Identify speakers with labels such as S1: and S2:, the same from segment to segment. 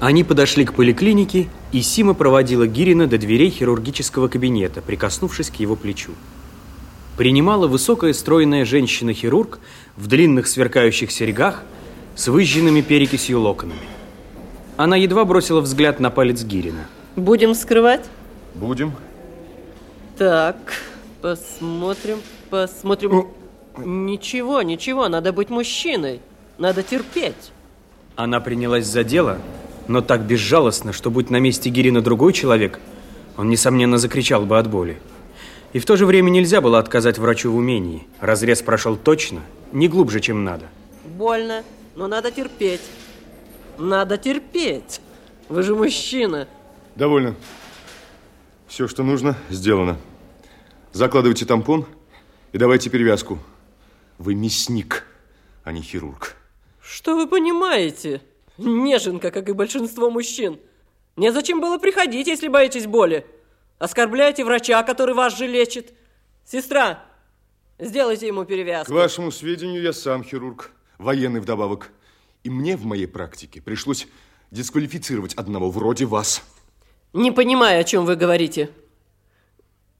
S1: Они подошли к поликлинике, и Сима проводила Гирина до дверей хирургического кабинета, прикоснувшись к его плечу. Принимала высокая стройная женщина-хирург в длинных сверкающих серьгах с выжженными перекисью локонами. Она едва бросила взгляд на палец Гирина.
S2: Будем скрывать?
S3: Будем.
S2: Так, посмотрим, посмотрим.
S3: Ну.
S2: Ничего, ничего, надо быть мужчиной. Надо терпеть.
S1: Она принялась за дело, но так безжалостно, что будь на месте Гирина другой человек, он, несомненно, закричал бы от боли. И в то же время нельзя было отказать врачу в умении. Разрез прошел точно, не глубже, чем надо.
S2: Больно, но надо терпеть. Надо терпеть. Вы же мужчина.
S3: Довольно. Все, что нужно, сделано. Закладывайте тампон и давайте перевязку. Вы мясник, а не хирург.
S2: Что вы понимаете? Неженка, как и большинство мужчин. Незачем было приходить, если боитесь боли. Оскорбляете врача, который вас же лечит. Сестра, сделайте ему перевязку.
S3: К вашему сведению, я сам хирург, военный вдобавок. И мне в моей практике пришлось дисквалифицировать одного вроде вас.
S2: Не понимаю, о чем вы говорите.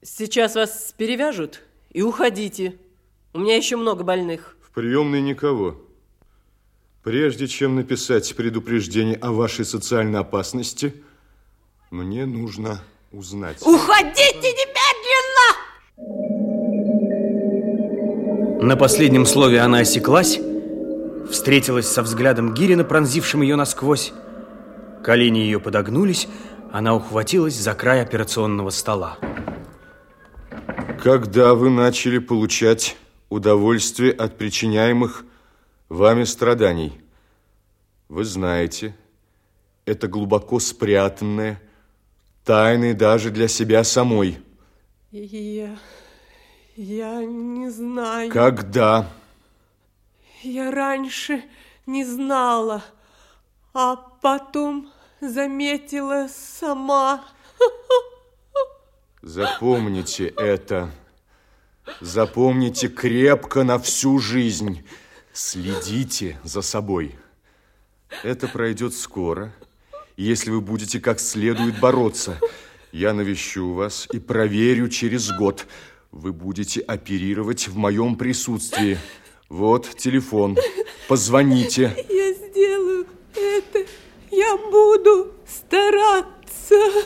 S2: Сейчас вас перевяжут и уходите. У меня еще много больных.
S3: В приемной никого. Прежде чем написать предупреждение о вашей социальной опасности, мне нужно узнать.
S2: Уходите немедленно!
S1: На последнем слове она осеклась, встретилась со взглядом Гирина, пронзившим ее насквозь. Колени ее подогнулись, она ухватилась за край операционного стола.
S3: Когда вы начали получать удовольствие от причиняемых вами страданий? Вы знаете, это глубоко спрятанное, тайное даже для себя самой.
S2: Я... я не знаю.
S3: Когда?
S2: Я раньше не знала, а потом заметила сама.
S3: Запомните это. Запомните крепко на всю жизнь. Следите за собой. Это пройдет скоро, если вы будете как следует бороться. Я навещу вас и проверю через год. Вы будете оперировать в моем присутствии. Вот телефон. Позвоните.
S2: Я сделаю это. Я буду стараться.